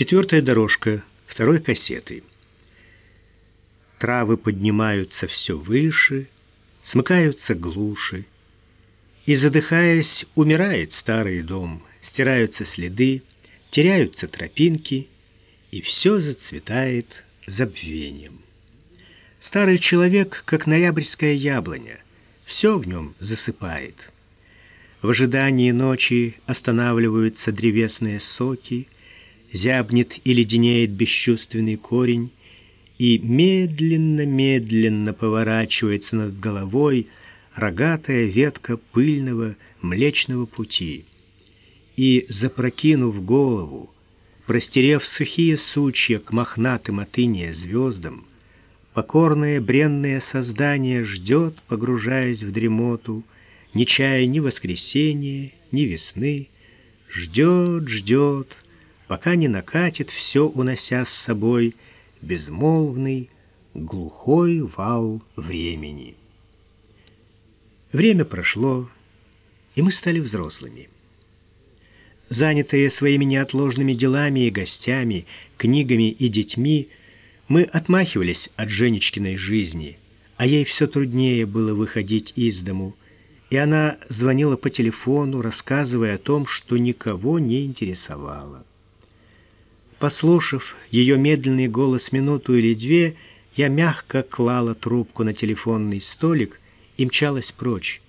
Четвертая дорожка второй кассеты. Травы поднимаются все выше, смыкаются глуши, и, задыхаясь, умирает старый дом, стираются следы, теряются тропинки, и все зацветает забвением. Старый человек, как ноябрьская яблоня, все в нем засыпает. В ожидании ночи останавливаются древесные соки, зябнет и леденеет бесчувственный корень, и медленно-медленно поворачивается над головой рогатая ветка пыльного млечного пути. И, запрокинув голову, простерев сухие сучья к мохнатым от звездам, покорное бренное создание ждет, погружаясь в дремоту, не чая ни воскресенья, ни весны, ждет, ждет, пока не накатит все, унося с собой безмолвный, глухой вал времени. Время прошло, и мы стали взрослыми. Занятые своими неотложными делами и гостями, книгами и детьми, мы отмахивались от Женечкиной жизни, а ей все труднее было выходить из дому, и она звонила по телефону, рассказывая о том, что никого не интересовало. Послушав ее медленный голос минуту или две, я мягко клала трубку на телефонный столик и мчалась прочь.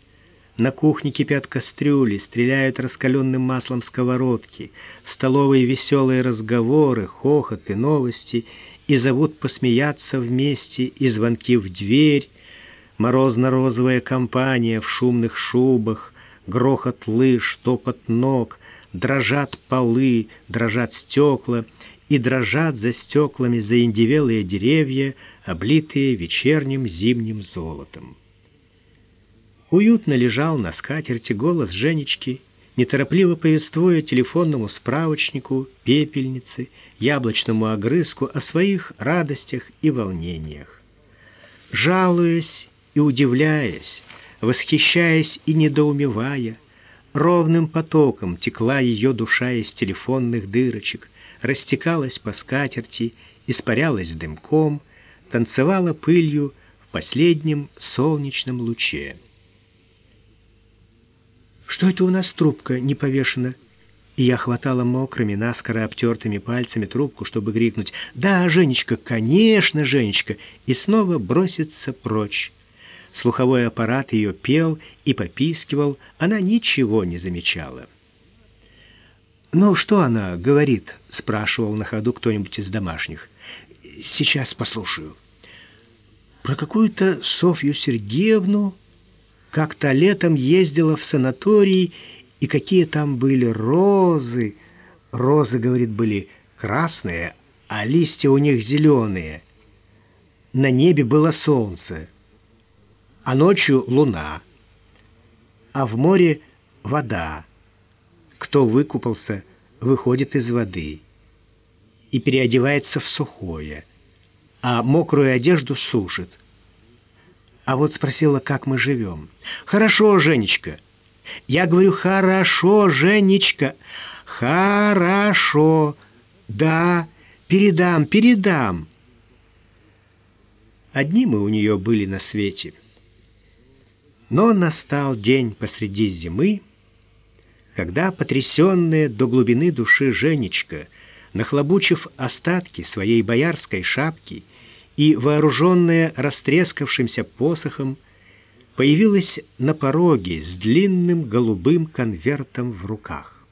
На кухне кипят кастрюли, стреляют раскаленным маслом сковородки, в столовой веселые разговоры, хохот и новости, и зовут посмеяться вместе, и звонки в дверь, морозно-розовая компания в шумных шубах, грохот лыж, топот ног, дрожат полы, дрожат стекла, и дрожат за стеклами заиндевелые деревья, облитые вечерним зимним золотом. Уютно лежал на скатерти голос Женечки, неторопливо повествуя телефонному справочнику, пепельнице, яблочному огрызку о своих радостях и волнениях. Жалуясь и удивляясь, восхищаясь и недоумевая, ровным потоком текла ее душа из телефонных дырочек, растекалась по скатерти, испарялась дымком, танцевала пылью в последнем солнечном луче. Что это у нас трубка не повешена? И я хватала мокрыми, наскоро обтертыми пальцами трубку, чтобы крикнуть «Да, Женечка, конечно, Женечка!» и снова броситься прочь. Слуховой аппарат ее пел и попискивал, она ничего не замечала. «Ну, что она говорит?» — спрашивал на ходу кто-нибудь из домашних. «Сейчас послушаю». «Про какую-то Софью Сергеевну?» как-то летом ездила в санаторий, и какие там были розы. Розы, говорит, были красные, а листья у них зеленые. На небе было солнце, а ночью луна, а в море вода. Кто выкупался, выходит из воды и переодевается в сухое, а мокрую одежду сушит. А вот спросила, как мы живем. «Хорошо, Женечка». Я говорю, «Хорошо, Женечка». «Хорошо». «Да, передам, передам». Одни мы у нее были на свете. Но настал день посреди зимы, когда потрясенная до глубины души Женечка, нахлобучив остатки своей боярской шапки, и, вооруженная растрескавшимся посохом, появилась на пороге с длинным голубым конвертом в руках.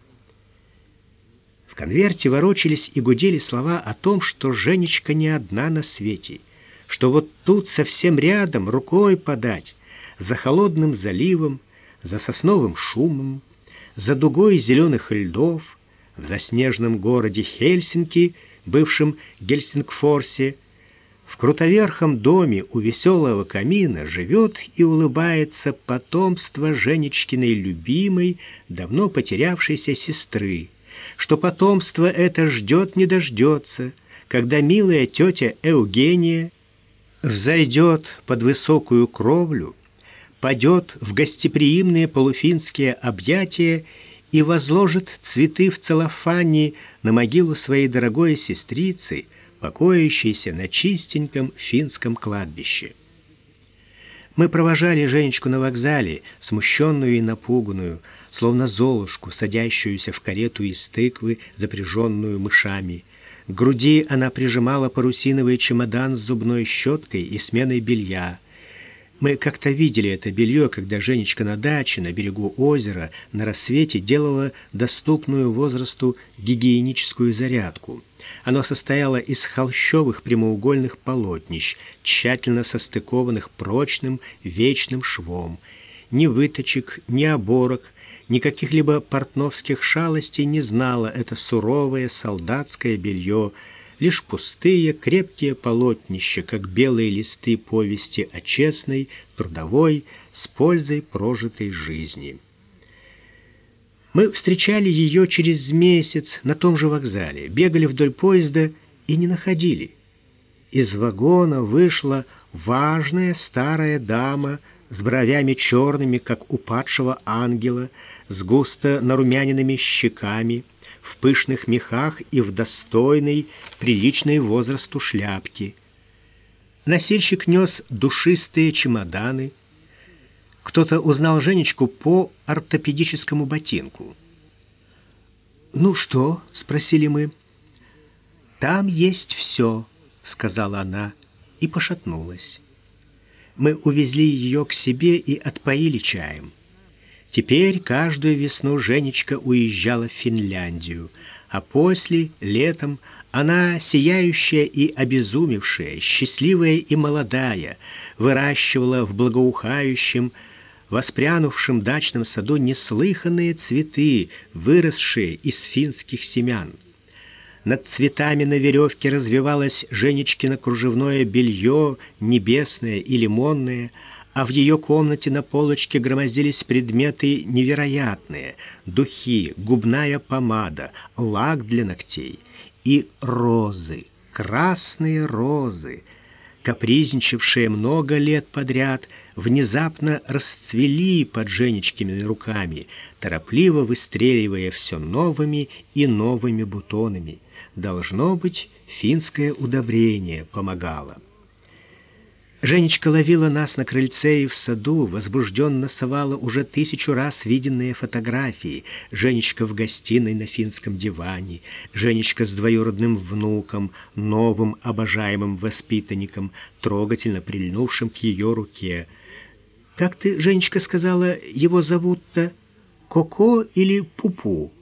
В конверте ворочались и гудели слова о том, что Женечка не одна на свете, что вот тут совсем рядом рукой подать, за холодным заливом, за сосновым шумом, за дугой зеленых льдов, в заснеженном городе Хельсинки, бывшем Гельсингфорсе, в крутоверхом доме у веселого камина живет и улыбается потомство Женечкиной любимой, давно потерявшейся сестры, что потомство это ждет не дождется, когда милая тетя Евгения взойдет под высокую кровлю, падет в гостеприимные полуфинские объятия и возложит цветы в целлофане на могилу своей дорогой сестрицы, покоящейся на чистеньком финском кладбище. Мы провожали Женечку на вокзале, смущенную и напуганную, словно золушку, садящуюся в карету из тыквы, запряженную мышами. К груди она прижимала парусиновый чемодан с зубной щеткой и сменой белья — мы как-то видели это белье, когда Женечка на даче, на берегу озера, на рассвете делала доступную возрасту гигиеническую зарядку. Оно состояло из холщовых прямоугольных полотнищ, тщательно состыкованных прочным вечным швом. Ни выточек, ни оборок, ни каких-либо портновских шалостей не знало это суровое солдатское белье, лишь пустые, крепкие полотнища, как белые листы повести о честной, трудовой, с пользой прожитой жизни. Мы встречали ее через месяц на том же вокзале, бегали вдоль поезда и не находили. Из вагона вышла важная старая дама с бровями черными, как у падшего ангела, с густо нарумяненными щеками, в пышных мехах и в достойной, приличной возрасту шляпке. Носильщик нес душистые чемоданы. Кто-то узнал Женечку по ортопедическому ботинку. «Ну что?» — спросили мы. «Там есть все», — сказала она и пошатнулась. Мы увезли ее к себе и отпоили чаем. Теперь каждую весну Женечка уезжала в Финляндию, а после, летом, она, сияющая и обезумевшая, счастливая и молодая, выращивала в благоухающем, воспрянувшем дачном саду неслыханные цветы, выросшие из финских семян. Над цветами на веревке развивалось Женечкино кружевное белье, небесное и лимонное, а в ее комнате на полочке громоздились предметы невероятные — духи, губная помада, лак для ногтей и розы, красные розы, капризничавшие много лет подряд, внезапно расцвели под Женечкиными руками, торопливо выстреливая все новыми и новыми бутонами. Должно быть, финское удобрение помогало. Женечка ловила нас на крыльце и в саду, возбужденно совала уже тысячу раз виденные фотографии. Женечка в гостиной на финском диване, Женечка с двоюродным внуком, новым обожаемым воспитанником, трогательно прильнувшим к ее руке. «Как ты, Женечка, сказала, его зовут-то? Коко или Пупу?»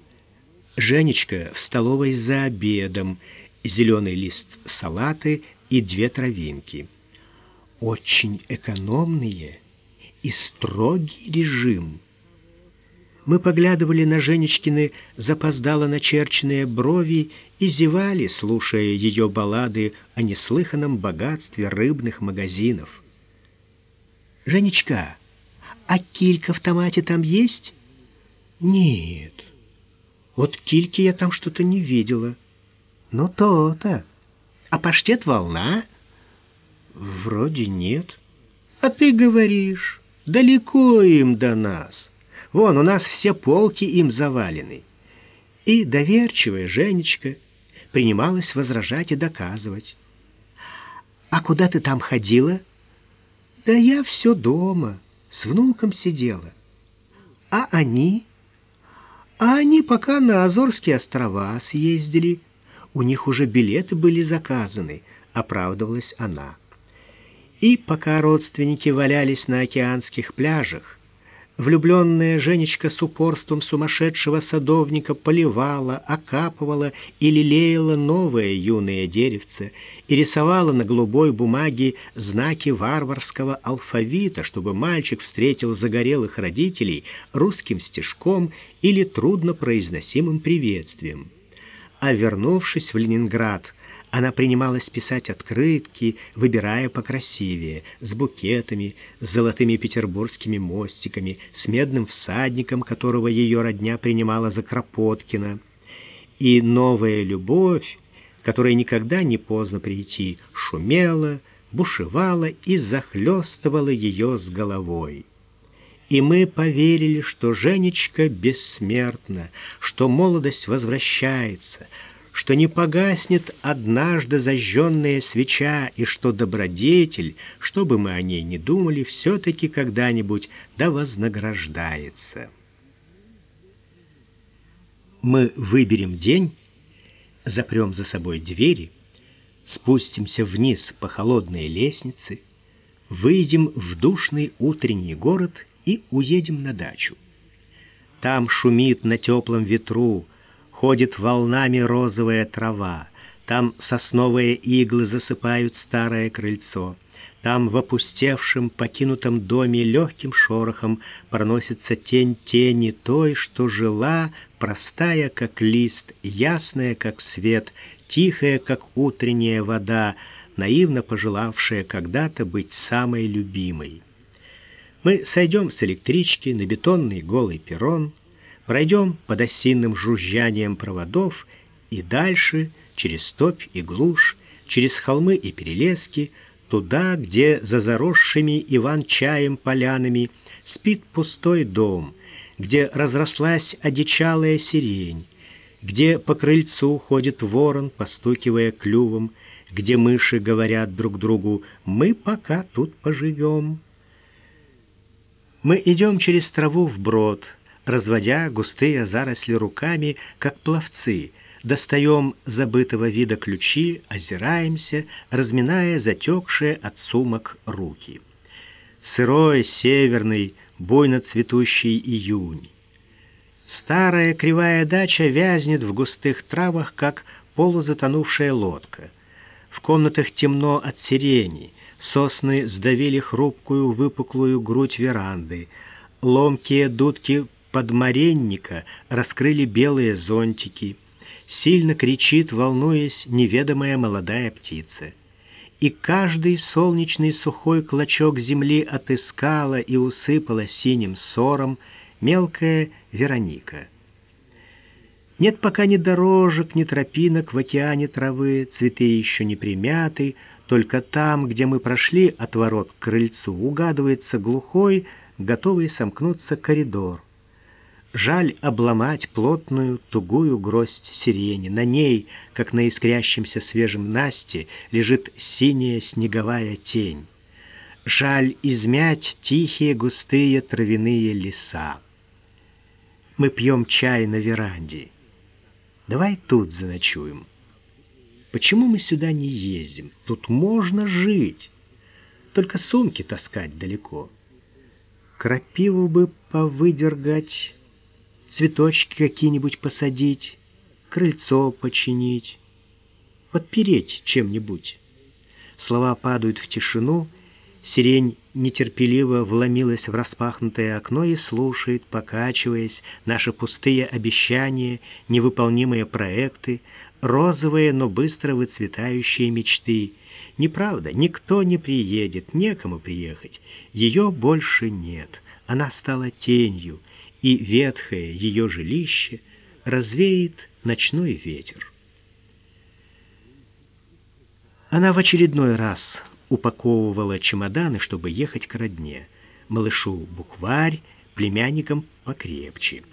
Женечка в столовой за обедом, зеленый лист салаты и две травинки очень экономные и строгий режим. Мы поглядывали на Женечкины запоздало начерченные брови и зевали, слушая ее баллады о неслыханном богатстве рыбных магазинов. «Женечка, а килька в томате там есть?» «Нет, вот кильки я там что-то не видела». «Ну то-то. А паштет волна?» Вроде нет. А ты говоришь, далеко им до нас. Вон, у нас все полки им завалены. И доверчивая Женечка принималась возражать и доказывать. «А куда ты там ходила?» «Да я все дома, с внуком сидела». «А они?» «А они пока на Азорские острова съездили. У них уже билеты были заказаны», — оправдывалась она. И пока родственники валялись на океанских пляжах, влюбленная Женечка с упорством сумасшедшего садовника поливала, окапывала и лелеяла новое юное деревце и рисовала на голубой бумаге знаки варварского алфавита, чтобы мальчик встретил загорелых родителей русским стишком или труднопроизносимым приветствием. А вернувшись в Ленинград, она принималась писать открытки, выбирая покрасивее, с букетами, с золотыми петербургскими мостиками, с медным всадником, которого ее родня принимала за Кропоткина. И новая любовь, которой никогда не поздно прийти, шумела, бушевала и захлестывала ее с головой. И мы поверили, что Женечка бессмертна, что молодость возвращается, что не погаснет однажды зажженная свеча, и что добродетель, что бы мы о ней ни думали, все-таки когда-нибудь да вознаграждается. Мы выберем день, запрем за собой двери, спустимся вниз по холодной лестнице, выйдем в душный утренний город и уедем на дачу. Там шумит на теплом ветру, ходит волнами розовая трава, там сосновые иглы засыпают старое крыльцо. Там в опустевшем, покинутом доме легким шорохом проносится тень тени той, что жила, простая, как лист, ясная, как свет, тихая, как утренняя вода, наивно пожелавшая когда-то быть самой любимой. Мы сойдем с электрички на бетонный голый перрон, пройдем под осинным жужжанием проводов и дальше, через топь и глушь, через холмы и перелески, туда, где за заросшими иван-чаем полянами спит пустой дом, где разрослась одичалая сирень, где по крыльцу ходит ворон, постукивая клювом, где мыши говорят друг другу «Мы пока тут поживем». Мы идем через траву вброд, разводя густые заросли руками, как пловцы — достаем забытого вида ключи, озираемся, разминая затекшие от сумок руки. Сырой, северный, буйно цветущий июнь. Старая кривая дача вязнет в густых травах, как полузатонувшая лодка. В комнатах темно от сирени, сосны сдавили хрупкую выпуклую грудь веранды, ломкие дудки подмаренника раскрыли белые зонтики — сильно кричит, волнуясь, неведомая молодая птица. И каждый солнечный сухой клочок земли отыскала и усыпала синим сором мелкая Вероника. Нет пока ни дорожек, ни тропинок в океане травы, цветы еще не примяты, только там, где мы прошли от ворот к крыльцу, угадывается глухой, готовый сомкнуться коридор. Жаль обломать плотную, тугую гроздь сирени. На ней, как на искрящемся свежем насте, лежит синяя снеговая тень. Жаль измять тихие густые травяные леса. Мы пьем чай на веранде. Давай тут заночуем. Почему мы сюда не ездим? Тут можно жить. Только сумки таскать далеко. Крапиву бы повыдергать цветочки какие-нибудь посадить, крыльцо починить, подпереть чем-нибудь. Слова падают в тишину, сирень нетерпеливо вломилась в распахнутое окно и слушает, покачиваясь, наши пустые обещания, невыполнимые проекты, розовые, но быстро выцветающие мечты. Неправда, никто не приедет, некому приехать. Ее больше нет. Она стала тенью, и ветхое ее жилище развеет ночной ветер. Она в очередной раз упаковывала чемоданы, чтобы ехать к родне. Малышу букварь, племянникам покрепче.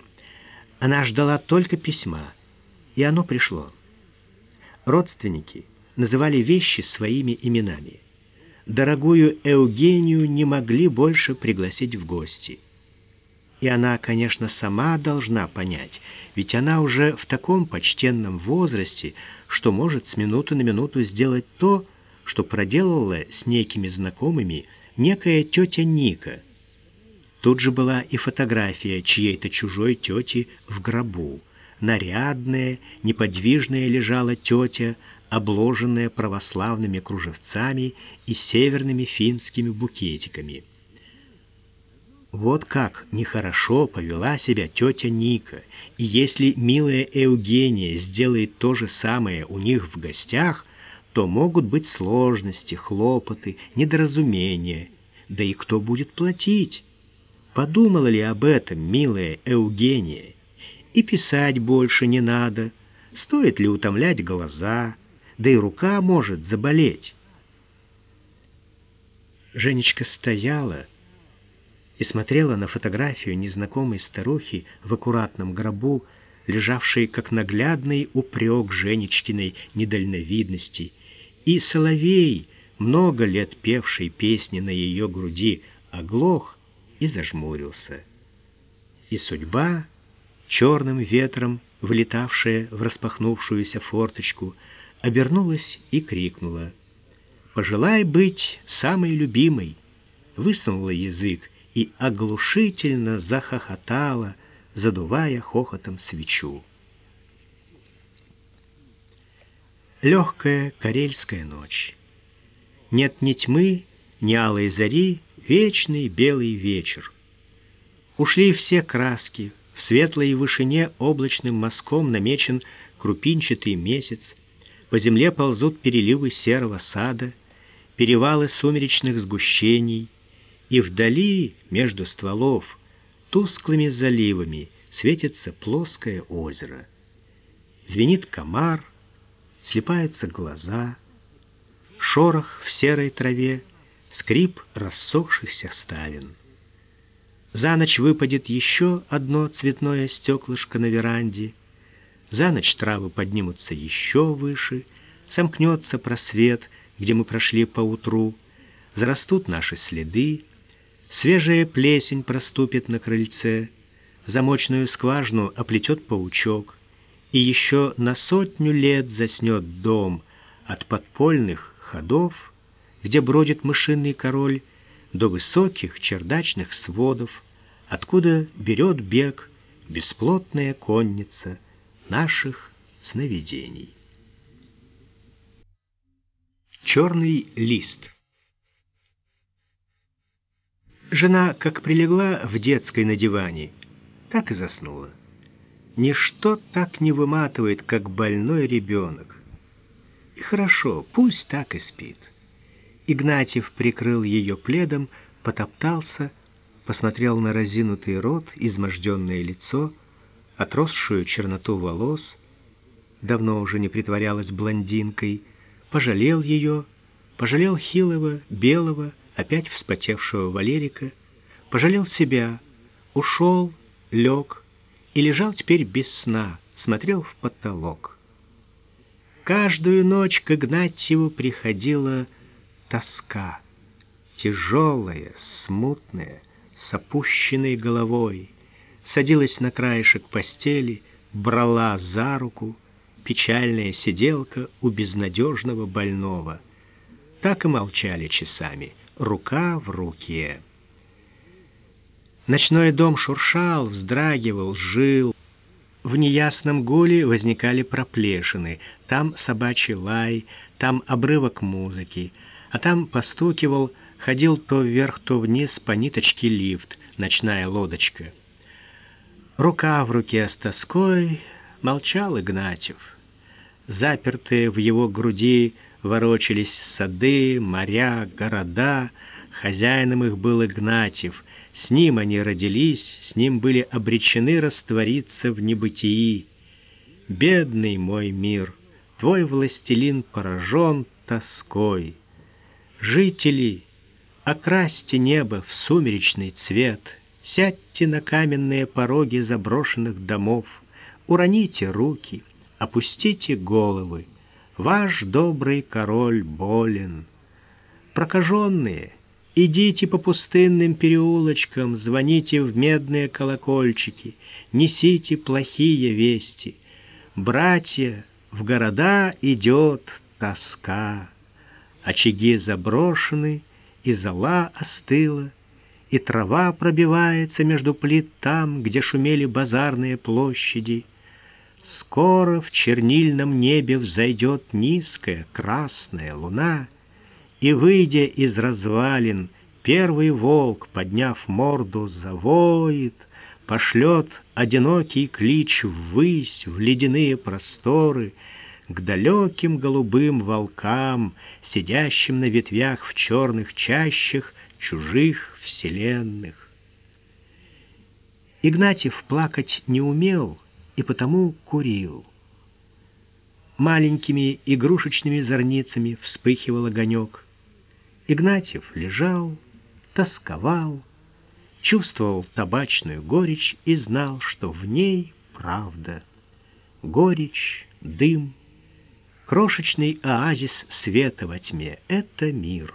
Она ждала только письма, и оно пришло. Родственники называли вещи своими именами. Дорогую Эугению не могли больше пригласить в гости — и она, конечно, сама должна понять, ведь она уже в таком почтенном возрасте, что может с минуты на минуту сделать то, что проделала с некими знакомыми некая тетя Ника. Тут же была и фотография чьей-то чужой тети в гробу. Нарядная, неподвижная лежала тетя, обложенная православными кружевцами и северными финскими букетиками. Вот как нехорошо повела себя тетя Ника, и если милая Евгения сделает то же самое у них в гостях, то могут быть сложности, хлопоты, недоразумения. Да и кто будет платить? Подумала ли об этом милая Евгения? И писать больше не надо. Стоит ли утомлять глаза? Да и рука может заболеть. Женечка стояла, и смотрела на фотографию незнакомой старухи в аккуратном гробу, лежавшей как наглядный упрек Женечкиной недальновидности, и соловей, много лет певший песни на ее груди, оглох и зажмурился. И судьба, черным ветром, вылетавшая в распахнувшуюся форточку, обернулась и крикнула. «Пожелай быть самой любимой!» Высунула язык и оглушительно захохотала, задувая хохотом свечу. Легкая карельская ночь. Нет ни тьмы, ни алой зари, вечный белый вечер. Ушли все краски, в светлой вышине облачным мазком намечен крупинчатый месяц, по земле ползут переливы серого сада, перевалы сумеречных сгущений, и вдали, между стволов, тусклыми заливами светится плоское озеро. Звенит комар, слепаются глаза, шорох в серой траве, скрип рассохшихся ставен. За ночь выпадет еще одно цветное стеклышко на веранде, за ночь травы поднимутся еще выше, сомкнется просвет, где мы прошли поутру, зарастут наши следы, свежая плесень проступит на крыльце, замочную скважину оплетет паучок, и еще на сотню лет заснет дом от подпольных ходов, где бродит мышиный король, до высоких чердачных сводов, откуда берет бег бесплотная конница наших сновидений. Черный лист Жена как прилегла в детской на диване, так и заснула. Ничто так не выматывает, как больной ребенок. И хорошо, пусть так и спит. Игнатьев прикрыл ее пледом, потоптался, посмотрел на разинутый рот, изможденное лицо, отросшую черноту волос, давно уже не притворялась блондинкой, пожалел ее, пожалел хилого, белого, опять вспотевшего Валерика, пожалел себя, ушел, лег и лежал теперь без сна, смотрел в потолок. Каждую ночь к Игнатьеву приходила тоска, тяжелая, смутная, с опущенной головой, садилась на краешек постели, брала за руку, печальная сиделка у безнадежного больного. Так и молчали часами, рука в руке. Ночной дом шуршал, вздрагивал, жил. В неясном гуле возникали проплешины. Там собачий лай, там обрывок музыки, а там постукивал, ходил то вверх, то вниз по ниточке лифт, ночная лодочка. Рука в руке с тоской молчал Игнатьев. Запертые в его груди ворочались сады, моря, города. Хозяином их был Игнатьев. С ним они родились, с ним были обречены раствориться в небытии. Бедный мой мир, твой властелин поражен тоской. Жители, окрасьте небо в сумеречный цвет — Сядьте на каменные пороги заброшенных домов, уроните руки, опустите головы. Ваш добрый король болен. Прокаженные, идите по пустынным переулочкам, звоните в медные колокольчики, несите плохие вести. Братья, в города идет тоска. Очаги заброшены, и зола остыла, и трава пробивается между плит там, где шумели базарные площади. Скоро в чернильном небе взойдет низкая красная луна, и, выйдя из развалин, первый волк, подняв морду, завоет, пошлет одинокий клич ввысь, в ледяные просторы, к далеким голубым волкам, сидящим на ветвях в черных чащах чужих вселенных. Игнатьев плакать не умел и потому курил. Маленькими игрушечными зорницами вспыхивал огонек. Игнатьев лежал, тосковал чувствовал табачную горечь и знал, что в ней правда. Горечь, дым, крошечный оазис света во тьме — это мир.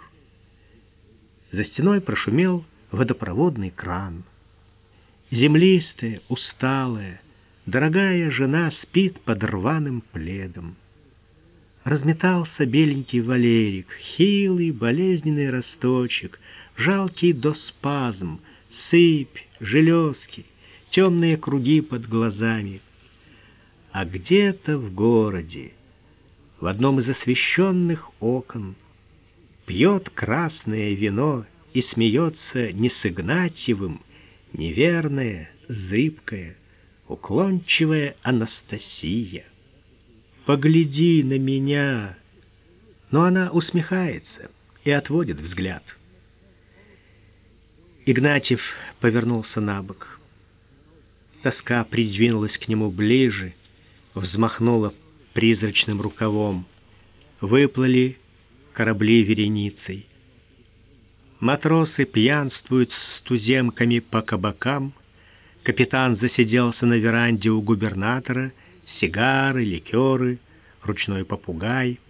За стеной прошумел водопроводный кран. Землистая, усталая, дорогая жена спит под рваным пледом. Разметался беленький Валерик, хилый, болезненный росточек, жалкий до спазм, сыпь, железки, темные круги под глазами. А где-то в городе, в одном из освещенных окон, пьет красное вино и смеется не с Игнатьевым, неверная, зыбкая, уклончивая Анастасия. «Погляди на меня!» Но она усмехается и отводит взгляд. Игнатьев повернулся на бок. Тоска придвинулась к нему ближе, взмахнула призрачным рукавом. Выплыли корабли вереницей. Матросы пьянствуют с туземками по кабакам. Капитан засиделся на веранде у губернатора. Сигары, ликеры, ручной попугай.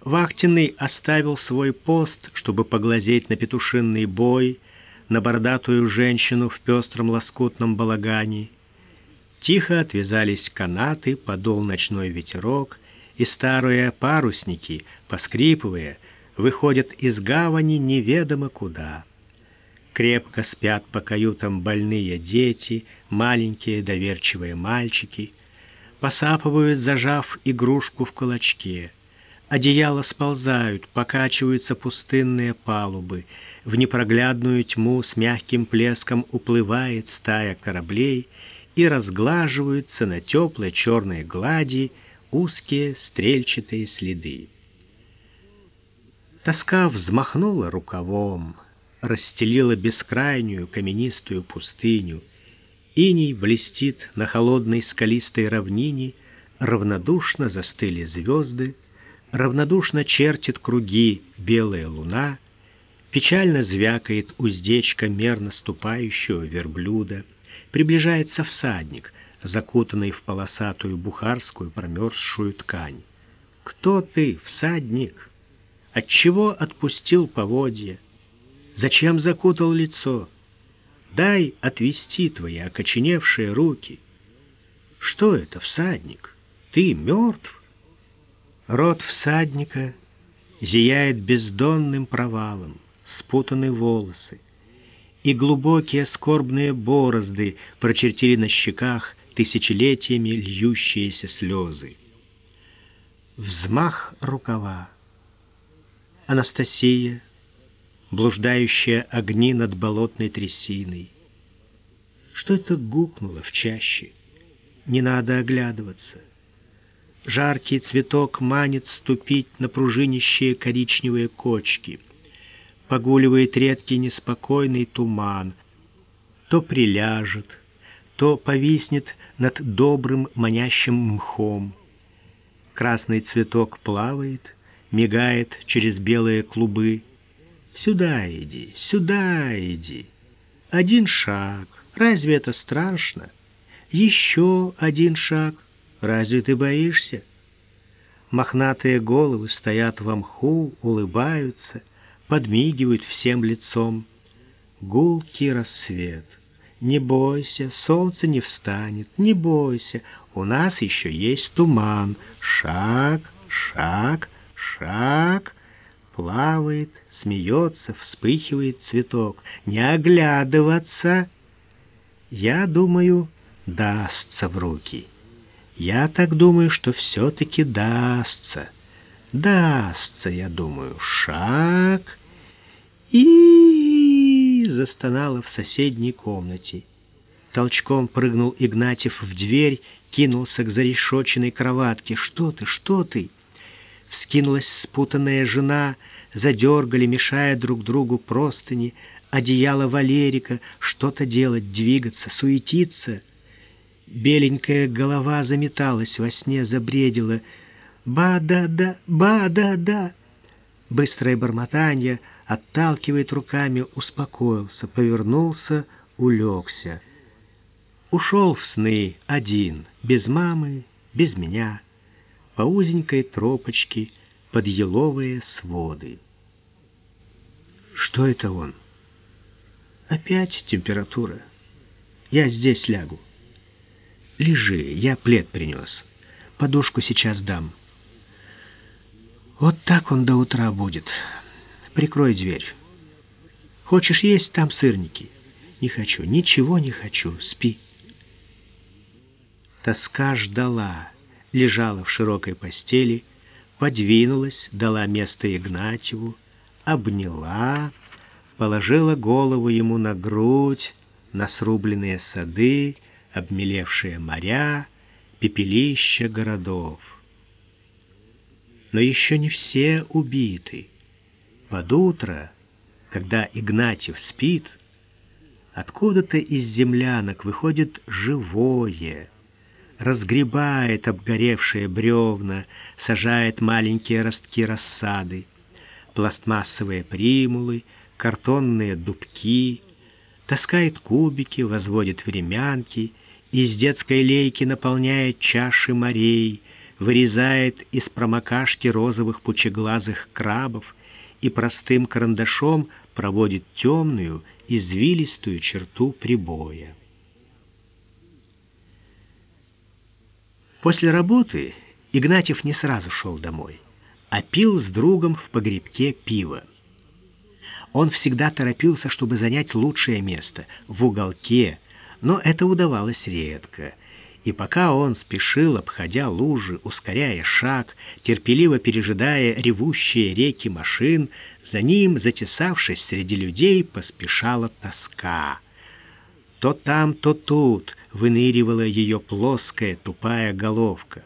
Вахтенный оставил свой пост, чтобы поглазеть на петушинный бой, на бородатую женщину в пестром лоскутном балагане. Тихо отвязались канаты, подол ночной ветерок, и старые парусники, поскрипывая, выходят из гавани неведомо куда. Крепко спят по каютам больные дети, маленькие доверчивые мальчики, посапывают, зажав игрушку в кулачке. Одеяла сползают, покачиваются пустынные палубы. В непроглядную тьму с мягким плеском уплывает стая кораблей и разглаживаются на теплой черной глади узкие стрельчатые следы. Тоска взмахнула рукавом, расстелила бескрайнюю каменистую пустыню. Иней блестит на холодной скалистой равнине, равнодушно застыли звезды, равнодушно чертит круги белая луна, печально звякает уздечка мерно ступающего верблюда, приближается всадник, закутанный в полосатую бухарскую промерзшую ткань. «Кто ты, всадник?» Отчего отпустил поводья? Зачем закутал лицо? Дай отвести твои окоченевшие руки. Что это, всадник? Ты мертв? Рот всадника зияет бездонным провалом, спутаны волосы, и глубокие скорбные борозды прочертили на щеках тысячелетиями льющиеся слезы. Взмах рукава, Анастасия, блуждающая огни над болотной трясиной. Что это гукнуло в чаще? Не надо оглядываться. Жаркий цветок манит ступить на пружинищие коричневые кочки. Погуливает редкий неспокойный туман. То приляжет, то повиснет над добрым манящим мхом. Красный цветок плавает — мигает через белые клубы. Сюда иди, сюда иди. Один шаг. Разве это страшно? Еще один шаг. Разве ты боишься? Мохнатые головы стоят в мху, улыбаются, подмигивают всем лицом. Гулкий рассвет. Не бойся, солнце не встанет, не бойся, у нас еще есть туман. Шаг, шаг, Шаг, плавает, смеется, вспыхивает цветок. Не оглядываться. Я думаю, дастся в руки. Я так думаю, что все-таки дастся. Дастся, я думаю. Шаг. И застонала в соседней комнате. Толчком прыгнул Игнатьев в дверь, кинулся к зарешоченной кроватке. «Что ты? Что ты?» Вскинулась спутанная жена, задергали, мешая друг другу простыни, одеяло Валерика, что-то делать, двигаться, суетиться. Беленькая голова заметалась во сне, забредила. «Ба-да-да! Ба-да-да!» Быстрое бормотание отталкивает руками, успокоился, повернулся, улегся. Ушел в сны один, без мамы, без меня, по узенькой тропочке под еловые своды. Что это он? Опять температура. Я здесь лягу. Лежи, я плед принес. Подушку сейчас дам. Вот так он до утра будет. Прикрой дверь. Хочешь есть, там сырники. Не хочу, ничего не хочу, спи. Тоска ждала, лежала в широкой постели, подвинулась, дала место Игнатьеву, обняла, положила голову ему на грудь, на срубленные сады, обмелевшие моря, пепелища городов. Но еще не все убиты. Под утро, когда Игнатьев спит, откуда-то из землянок выходит живое, разгребает обгоревшие бревна, сажает маленькие ростки рассады, пластмассовые примулы, картонные дубки, таскает кубики, возводит времянки, из детской лейки наполняет чаши морей, вырезает из промокашки розовых пучеглазых крабов и простым карандашом проводит темную, извилистую черту прибоя. После работы Игнатьев не сразу шел домой, а пил с другом в погребке пиво. Он всегда торопился, чтобы занять лучшее место, в уголке, но это удавалось редко. И пока он спешил, обходя лужи, ускоряя шаг, терпеливо пережидая ревущие реки машин, за ним, затесавшись среди людей, поспешала тоска. То там, то тут выныривала ее плоская, тупая головка.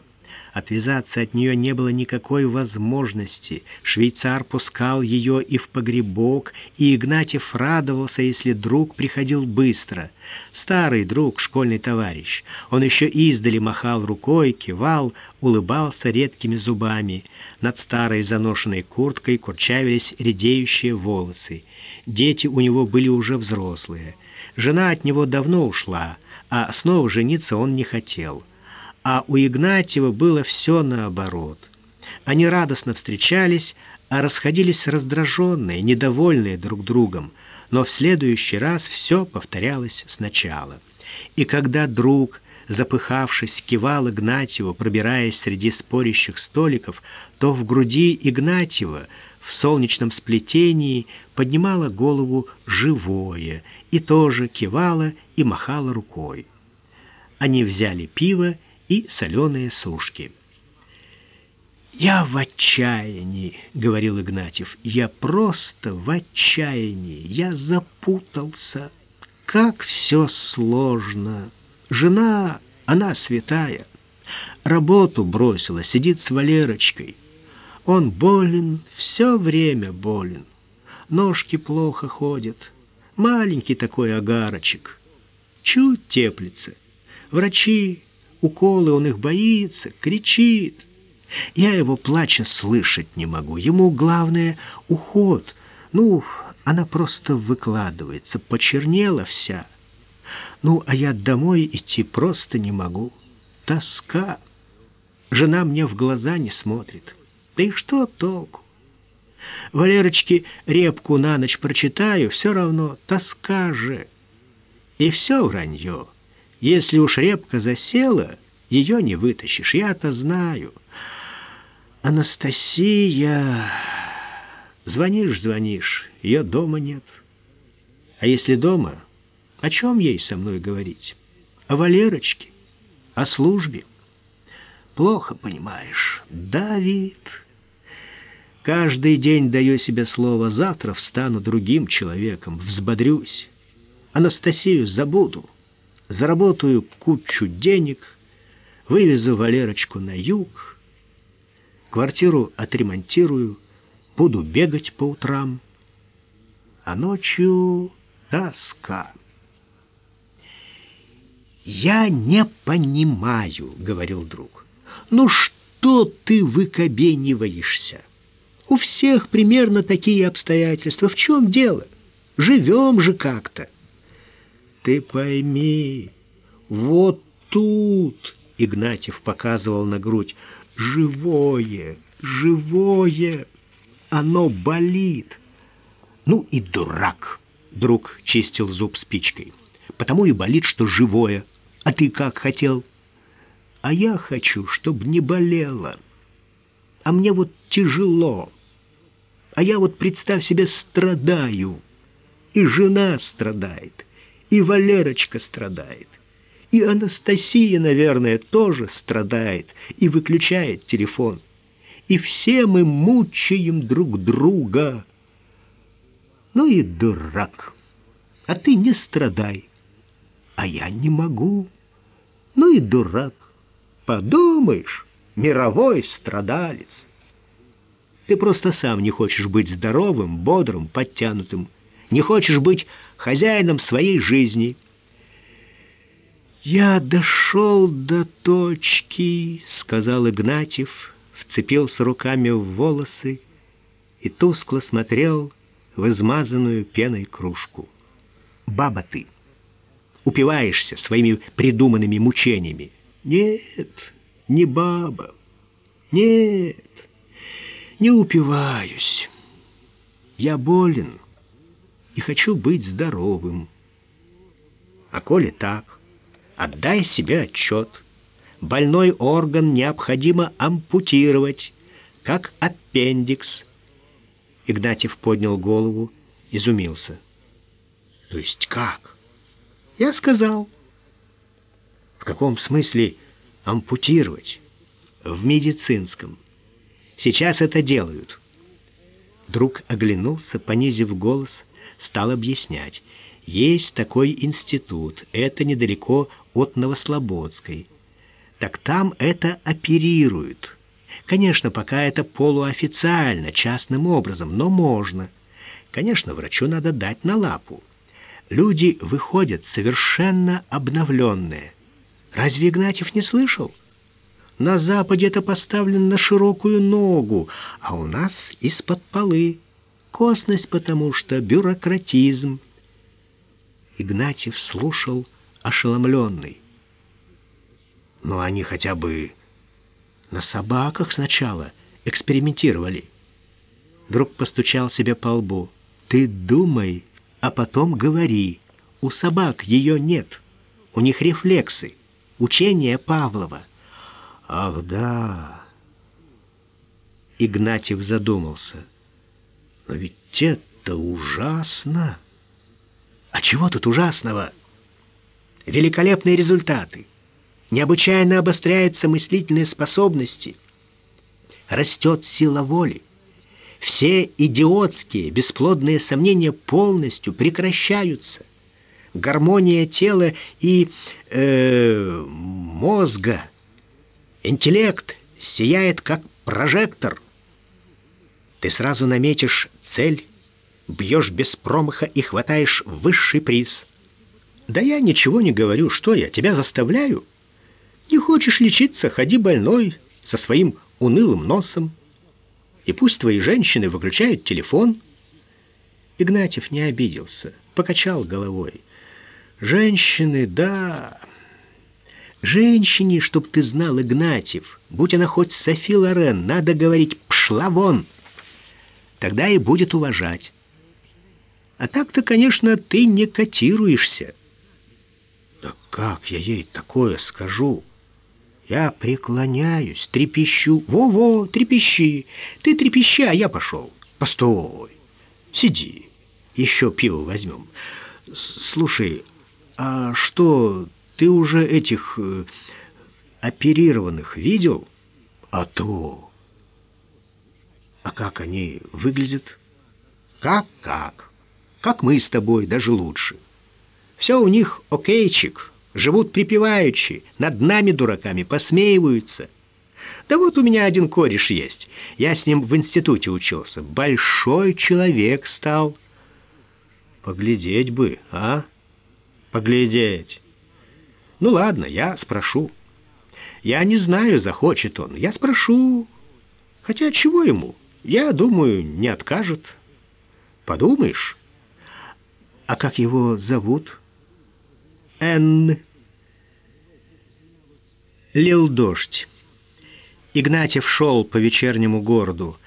Отвязаться от нее не было никакой возможности. Швейцар пускал ее и в погребок, и Игнатьев радовался, если друг приходил быстро. Старый друг, школьный товарищ. Он еще издали махал рукой, кивал, улыбался редкими зубами. Над старой заношенной курткой курчавились редеющие волосы. Дети у него были уже взрослые. Жена от него давно ушла, а снова жениться он не хотел а у Игнатьева было все наоборот. Они радостно встречались, а расходились раздраженные, недовольные друг другом, но в следующий раз все повторялось сначала. И когда друг, запыхавшись, кивал Игнатьеву, пробираясь среди спорящих столиков, то в груди Игнатьева в солнечном сплетении поднимало голову живое и тоже кивало и махало рукой. Они взяли пиво и соленые сушки. «Я в отчаянии», — говорил Игнатьев, — «я просто в отчаянии, я запутался. Как все сложно. Жена, она святая, работу бросила, сидит с Валерочкой. Он болен, все время болен, ножки плохо ходят, маленький такой огарочек, чуть теплится. Врачи уколы, он их боится, кричит. Я его плача слышать не могу. Ему главное — уход. Ну, она просто выкладывается, почернела вся. Ну, а я домой идти просто не могу. Тоска. Жена мне в глаза не смотрит. Да и что толку? Валерочке репку на ночь прочитаю, все равно тоска же. И все вранье. Если уж репка засела, ее не вытащишь, я-то знаю. Анастасия... Звонишь, звонишь, ее дома нет. А если дома, о чем ей со мной говорить? О Валерочке? О службе? Плохо понимаешь. Давид... Каждый день даю себе слово, завтра встану другим человеком, взбодрюсь. Анастасию забуду заработаю кучу денег, вывезу Валерочку на юг, квартиру отремонтирую, буду бегать по утрам, а ночью тоска. «Я не понимаю», — говорил друг. «Ну что ты выкобениваешься? У всех примерно такие обстоятельства. В чем дело? Живем же как-то». ты пойми, вот тут, Игнатьев показывал на грудь, живое, живое, оно болит. Ну и дурак, друг чистил зуб спичкой. Потому и болит, что живое. А ты как хотел? А я хочу, чтобы не болело. А мне вот тяжело. А я вот, представь себе, страдаю. И жена страдает, и Валерочка страдает. И Анастасия, наверное, тоже страдает и выключает телефон. И все мы мучаем друг друга. Ну и дурак. А ты не страдай. А я не могу. Ну и дурак. Подумаешь, мировой страдалец. Ты просто сам не хочешь быть здоровым, бодрым, подтянутым. Не хочешь быть хозяином своей жизни. «Я дошел до точки», — сказал Игнатьев, вцепился руками в волосы и тускло смотрел в измазанную пеной кружку. «Баба ты! Упиваешься своими придуманными мучениями!» «Нет, не баба! Нет, не упиваюсь! Я болен и хочу быть здоровым. А коли так, отдай себе отчет. Больной орган необходимо ампутировать, как аппендикс. Игнатьев поднял голову, изумился. То есть как? Я сказал. В каком смысле ампутировать? В медицинском. Сейчас это делают. Друг оглянулся, понизив голос, стал объяснять. Есть такой институт, это недалеко от Новослободской. Так там это оперируют. Конечно, пока это полуофициально, частным образом, но можно. Конечно, врачу надо дать на лапу. Люди выходят совершенно обновленные. Разве Игнатьев не слышал? На Западе это поставлено на широкую ногу, а у нас из-под полы. Косность потому что бюрократизм. Игнатьев слушал ошеломленный. Но они хотя бы на собаках сначала экспериментировали. Друг постучал себе по лбу. Ты думай, а потом говори. У собак ее нет. У них рефлексы. Учение Павлова. Ах, да. Игнатьев задумался. Но ведь это ужасно. А чего тут ужасного? Великолепные результаты. Необычайно обостряются мыслительные способности. Растет сила воли. Все идиотские, бесплодные сомнения полностью прекращаются. Гармония тела и э, мозга, интеллект сияет как прожектор — ты сразу наметишь цель, бьешь без промаха и хватаешь высший приз. Да я ничего не говорю, что я, тебя заставляю. Не хочешь лечиться, ходи больной, со своим унылым носом. И пусть твои женщины выключают телефон. Игнатьев не обиделся, покачал головой. Женщины, да... Женщине, чтоб ты знал, Игнатьев, будь она хоть Софи Лорен, надо говорить «пшла вон!» тогда и будет уважать. А так-то, конечно, ты не котируешься. Да как я ей такое скажу? Я преклоняюсь, трепещу. Во-во, трепещи. Ты трепещи, а я пошел. Постой. Сиди. Еще пиво возьмем. Слушай, а что, ты уже этих э, оперированных видел? А то... А как они выглядят? Как-как? Как мы с тобой, даже лучше. Все у них окейчик, живут припеваючи, над нами, дураками, посмеиваются. Да вот у меня один кореш есть, я с ним в институте учился, большой человек стал. Поглядеть бы, а? Поглядеть. Ну ладно, я спрошу. Я не знаю, захочет он, я спрошу. Хотя чего ему? Я думаю, не откажет. Подумаешь. А как его зовут? Н. Лил дождь. Игнатьев шел по вечернему городу.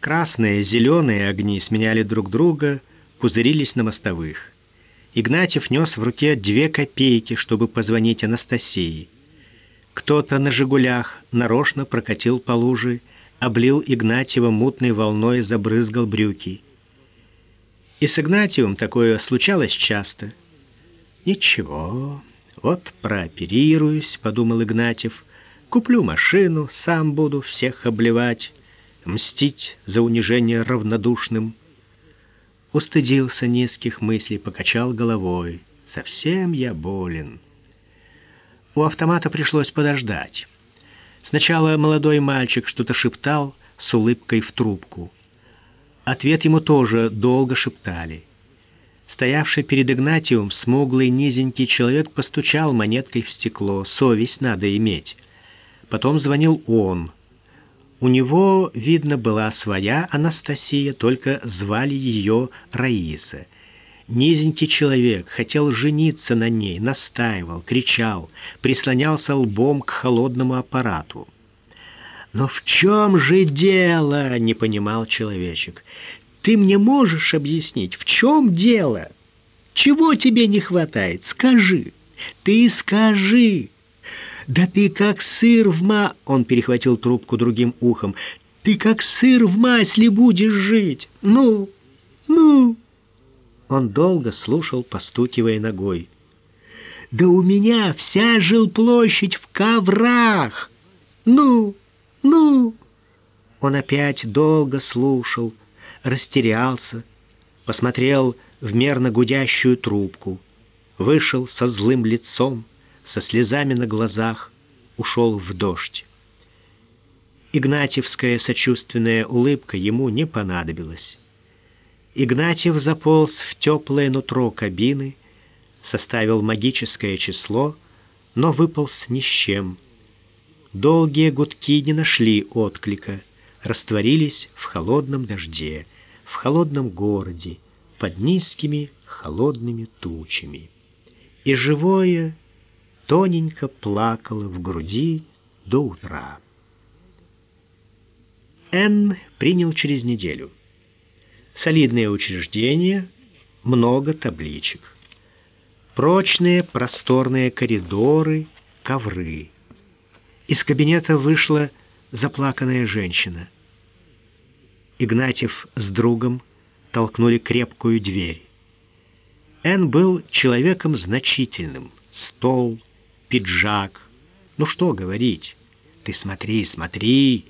Красные, зеленые огни сменяли друг друга, пузырились на мостовых. Игнатьев нес в руке две копейки, чтобы позвонить Анастасии. Кто-то на «Жигулях» нарочно прокатил по луже, облил Игнатьева мутной волной, забрызгал брюки. И с Игнатьевым такое случалось часто. «Ничего, вот прооперируюсь», — подумал Игнатьев, — «куплю машину, сам буду всех обливать» мстить за унижение равнодушным. Устыдился низких мыслей, покачал головой. Совсем я болен. У автомата пришлось подождать. Сначала молодой мальчик что-то шептал с улыбкой в трубку. Ответ ему тоже долго шептали. Стоявший перед Игнатием смуглый низенький человек постучал монеткой в стекло. Совесть надо иметь. Потом звонил он — у него, видно, была своя Анастасия, только звали ее Раиса. Низенький человек хотел жениться на ней, настаивал, кричал, прислонялся лбом к холодному аппарату. «Но в чем же дело?» — не понимал человечек. «Ты мне можешь объяснить, в чем дело? Чего тебе не хватает? Скажи! Ты скажи!» «Да ты как сыр в ма...» — он перехватил трубку другим ухом. «Ты как сыр в масле будешь жить! Ну, ну!» Он долго слушал, постукивая ногой. «Да у меня вся жилплощадь в коврах! Ну, ну!» Он опять долго слушал, растерялся, посмотрел в мерно гудящую трубку, вышел со злым лицом, со слезами на глазах, ушел в дождь. Игнатьевская сочувственная улыбка ему не понадобилась. Игнатьев заполз в теплое нутро кабины, составил магическое число, но выполз ни с чем. Долгие гудки не нашли отклика, растворились в холодном дожде, в холодном городе, под низкими холодными тучами. И живое, тоненько плакала в груди до утра. Н принял через неделю. Солидное учреждение, много табличек. Прочные просторные коридоры, ковры. Из кабинета вышла заплаканная женщина. Игнатьев с другом толкнули крепкую дверь. Н был человеком значительным. Стол, пиджак. Ну что говорить? Ты смотри, смотри.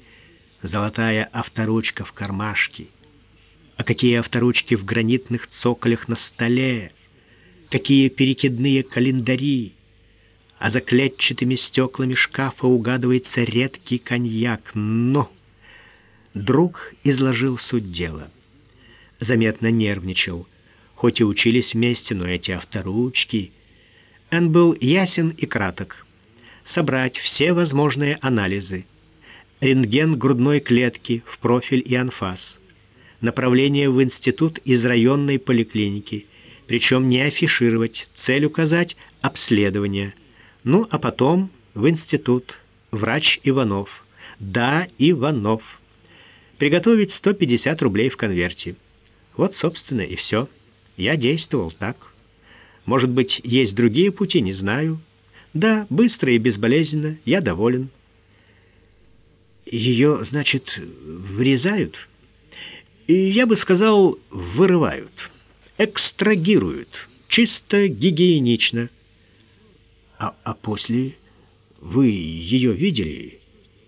Золотая авторучка в кармашке. А какие авторучки в гранитных цоколях на столе. Какие перекидные календари. А за клетчатыми стеклами шкафа угадывается редкий коньяк. Но! Друг изложил суть дела. Заметно нервничал. Хоть и учились вместе, но эти авторучки... Он был ясен и краток. Собрать все возможные анализы. Рентген грудной клетки в профиль и анфас. Направление в институт из районной поликлиники. Причем не афишировать, цель указать – обследование. Ну, а потом в институт. Врач Иванов. Да, Иванов. Приготовить 150 рублей в конверте. Вот, собственно, и все. Я действовал так. Может быть, есть другие пути, не знаю. Да, быстро и безболезненно, я доволен. Ее, значит, вырезают? И я бы сказал, вырывают, экстрагируют, чисто гигиенично. А, а после вы ее видели?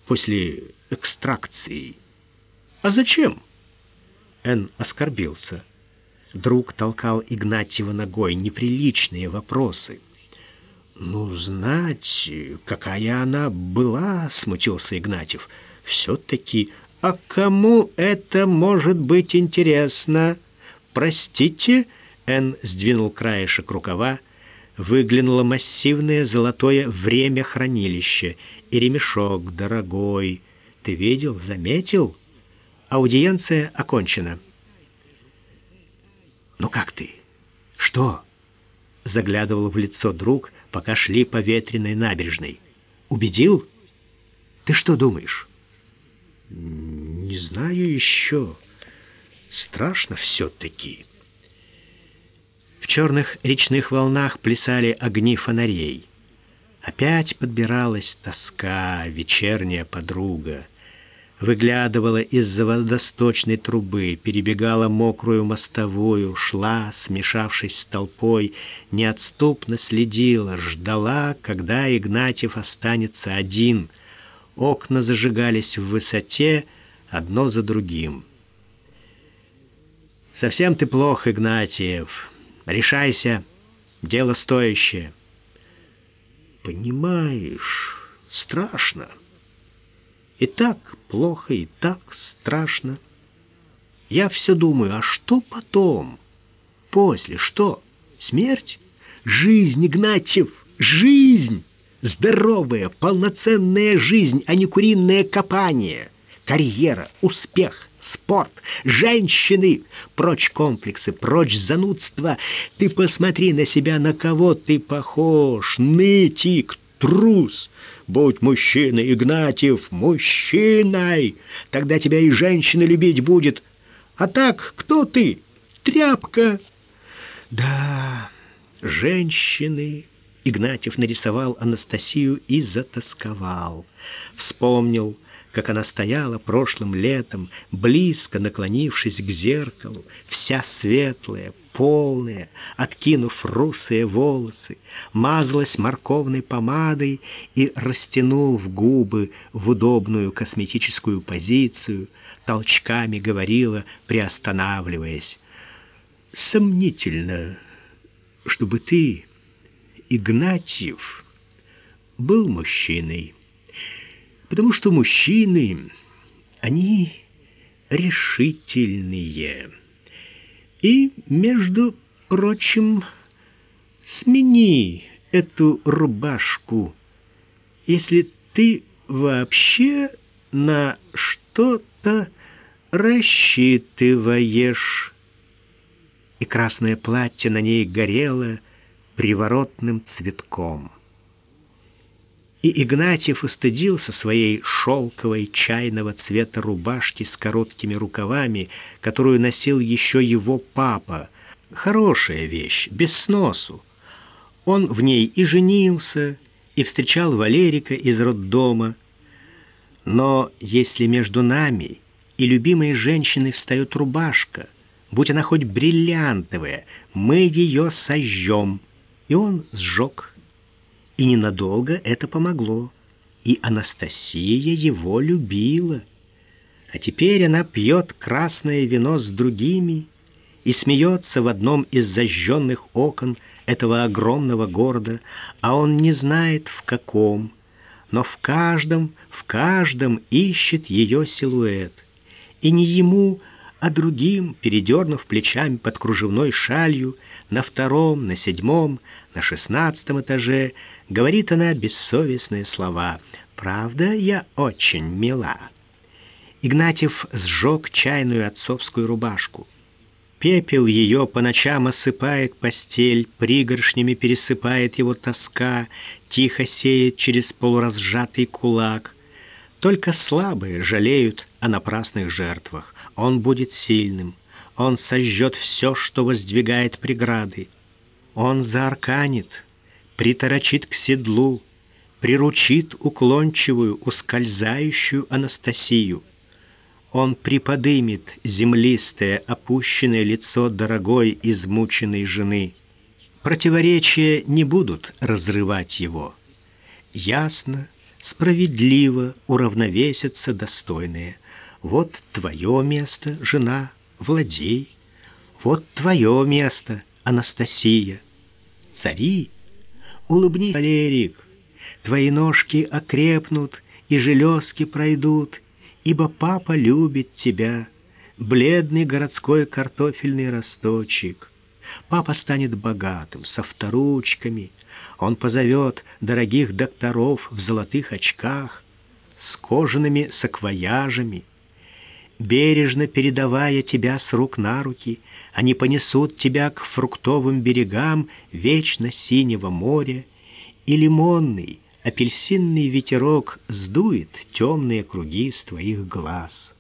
После экстракции? А зачем? Эн оскорбился. Друг толкал Игнатьева ногой. Неприличные вопросы. «Ну, знать, какая она была», — смутился Игнатьев. «Все-таки, а кому это может быть интересно?» «Простите», — Эн сдвинул краешек рукава, выглянуло массивное золотое время хранилище и ремешок дорогой. «Ты видел, заметил?» Аудиенция окончена. «Ну как ты? Что? заглядывал в лицо друг, пока шли по ветреной набережной. «Убедил? Ты что думаешь?» «Не знаю еще. Страшно все-таки». В черных речных волнах плясали огни фонарей. Опять подбиралась тоска, вечерняя подруга. Выглядывала из-за водосточной трубы, перебегала мокрую мостовую, шла, смешавшись с толпой, неотступно следила, ждала, когда Игнатьев останется один. Окна зажигались в высоте, одно за другим. «Совсем ты плох, Игнатьев. Решайся, дело стоящее». Понимаешь, страшно. И так плохо, и так страшно. Я все думаю, а что потом? После что? Смерть? Жизнь, Игнатьев, жизнь! Здоровая, полноценная жизнь, а не куриное копание. Карьера, успех, спорт, женщины, прочь комплексы, прочь занудство. Ты посмотри на себя, на кого ты похож, нытик, трус. Будь мужчиной, Игнатьев, мужчиной, тогда тебя и женщина любить будет. А так, кто ты? Тряпка. Да, женщины... Игнатьев нарисовал Анастасию и затасковал. Вспомнил, как она стояла прошлым летом, близко наклонившись к зеркалу, вся светлая, полная, откинув русые волосы, мазалась морковной помадой и, растянув губы в удобную косметическую позицию, толчками говорила, приостанавливаясь, «Сомнительно, чтобы ты, Игнатьев, был мужчиной» потому что мужчины, они решительные. И, между прочим, смени эту рубашку, если ты вообще на что-то рассчитываешь. И красное платье на ней горело приворотным цветком и Игнатьев устыдился своей шелковой чайного цвета рубашки с короткими рукавами, которую носил еще его папа. Хорошая вещь, без сносу. Он в ней и женился, и встречал Валерика из роддома. Но если между нами и любимой женщиной встает рубашка, будь она хоть бриллиантовая, мы ее сожжем. И он сжег и ненадолго это помогло. И Анастасия его любила. А теперь она пьет красное вино с другими и смеется в одном из зажженных окон этого огромного города, а он не знает в каком, но в каждом, в каждом ищет ее силуэт. И не ему, а другим, передернув плечами под кружевной шалью, на втором, на седьмом, на шестнадцатом этаже, говорит она бессовестные слова. «Правда, я очень мила». Игнатьев сжег чайную отцовскую рубашку. Пепел ее по ночам осыпает постель, пригоршнями пересыпает его тоска, тихо сеет через полуразжатый кулак. Только слабые жалеют о напрасных жертвах. Он будет сильным. Он сожжет все, что воздвигает преграды. Он заарканит, приторочит к седлу, приручит уклончивую, ускользающую Анастасию. Он приподымет землистое, опущенное лицо дорогой, измученной жены. Противоречия не будут разрывать его. Ясно, справедливо уравновесятся достойные. Вот твое место, жена, владей. Вот твое место, Анастасия. Цари, улыбнись, Валерик, твои ножки окрепнут и железки пройдут, ибо папа любит тебя, бледный городской картофельный росточек. Папа станет богатым, со вторучками. Он позовет дорогих докторов в золотых очках, с кожаными саквояжами. Бережно передавая тебя с рук на руки, они понесут тебя к фруктовым берегам вечно синего моря, и лимонный, апельсинный ветерок сдует темные круги с твоих глаз.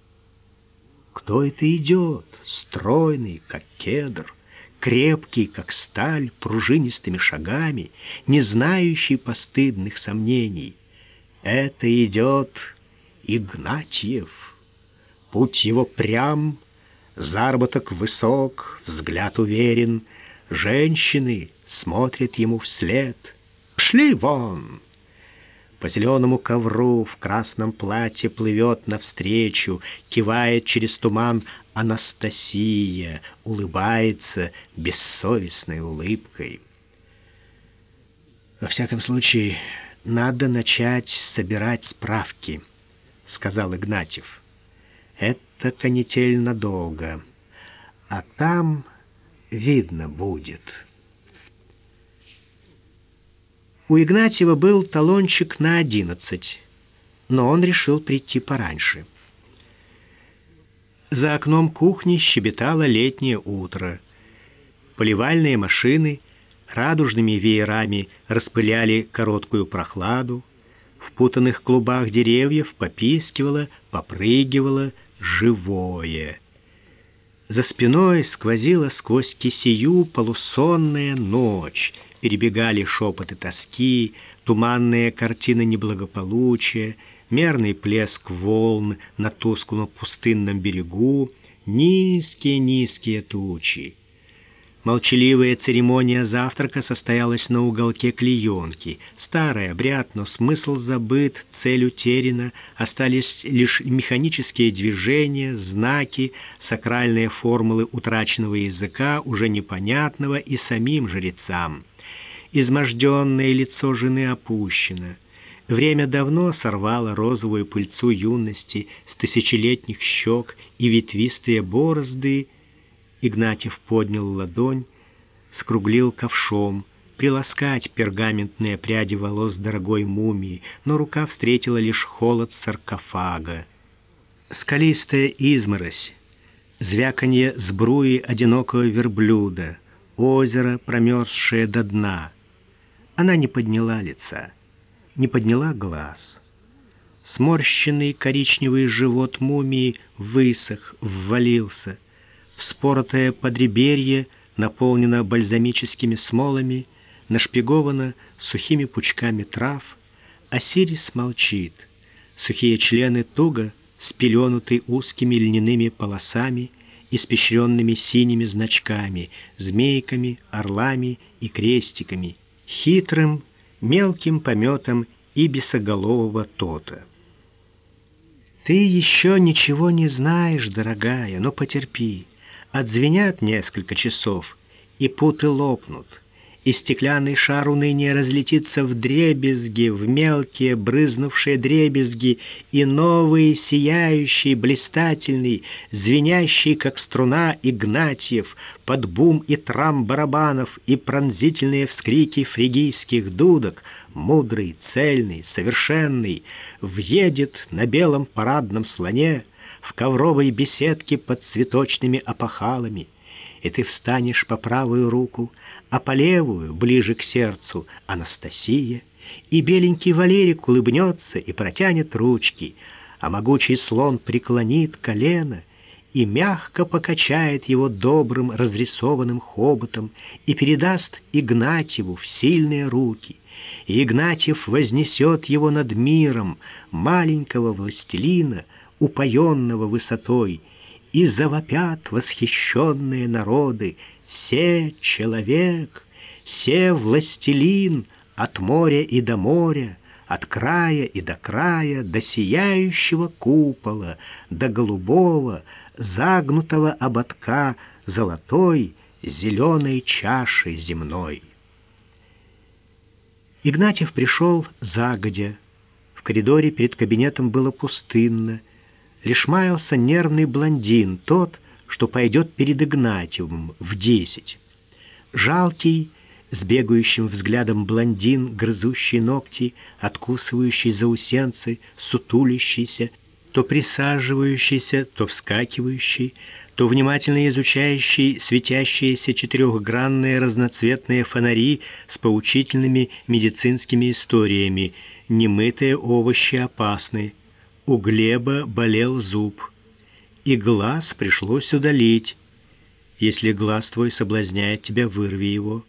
Кто это идет, стройный, как кедр, крепкий, как сталь, пружинистыми шагами, не знающий постыдных сомнений? Это идет Игнатьев. Путь его прям, заработок высок, взгляд уверен. Женщины смотрят ему вслед. «Пшли вон!» По зеленому ковру в красном платье плывет навстречу, кивает через туман Анастасия, улыбается бессовестной улыбкой. «Во всяком случае, надо начать собирать справки», — сказал Игнатьев. «Это канитель надолго, а там видно будет». У Игнатьева был талончик на одиннадцать, но он решил прийти пораньше. За окном кухни щебетало летнее утро. Поливальные машины радужными веерами распыляли короткую прохладу. В путанных клубах деревьев попискивало, попрыгивало живое. За спиной сквозила сквозь кисию полусонная ночь — перебегали шепоты тоски, туманные картины неблагополучия, мерный плеск волн на тусклом пустынном берегу, низкие-низкие тучи. Молчаливая церемония завтрака состоялась на уголке клеенки. Старый обряд, но смысл забыт, цель утеряна, остались лишь механические движения, знаки, сакральные формулы утраченного языка, уже непонятного и самим жрецам. Изможденное лицо жены опущено. Время давно сорвало розовую пыльцу юности с тысячелетних щек и ветвистые борозды. Игнатьев поднял ладонь, скруглил ковшом, приласкать пергаментные пряди волос дорогой мумии, но рука встретила лишь холод саркофага. Скалистая изморозь, звяканье сбруи одинокого верблюда, озеро, промерзшее до дна — она не подняла лица, не подняла глаз. Сморщенный коричневый живот мумии высох, ввалился. Вспоротое подреберье наполнено бальзамическими смолами, нашпиговано сухими пучками трав, а Сирис молчит. Сухие члены туго спеленуты узкими льняными полосами, испещренными синими значками, змейками, орлами и крестиками — хитрым, мелким пометом ибисоголового тота. Ты еще ничего не знаешь, дорогая, но потерпи. Отзвенят несколько часов, и путы лопнут — и стеклянный шар уныния разлетится в дребезги, в мелкие брызнувшие дребезги, и новый, сияющий, блистательный, звенящий, как струна Игнатьев, под бум и трам барабанов и пронзительные вскрики фригийских дудок, мудрый, цельный, совершенный, въедет на белом парадном слоне в ковровой беседке под цветочными опахалами — и ты встанешь по правую руку, а по левую, ближе к сердцу, Анастасия, и беленький Валерик улыбнется и протянет ручки, а могучий слон преклонит колено и мягко покачает его добрым разрисованным хоботом и передаст Игнатьеву в сильные руки. И Игнатьев вознесет его над миром, маленького властелина, упоенного высотой, и завопят восхищенные народы, «Се человек, се властелин от моря и до моря, от края и до края, до сияющего купола, до голубого, загнутого ободка золотой, зеленой чаши земной». Игнатьев пришел загодя. В коридоре перед кабинетом было пустынно, лишь маялся нервный блондин, тот, что пойдет перед Игнатьевым в десять. Жалкий, с бегающим взглядом блондин, грызущий ногти, откусывающий заусенцы, сутулящийся, то присаживающийся, то вскакивающий, то внимательно изучающий светящиеся четырехгранные разноцветные фонари с поучительными медицинскими историями. Немытые овощи опасны. У Глеба болел зуб. И глаз пришлось удалить. Если глаз твой соблазняет тебя, вырви его.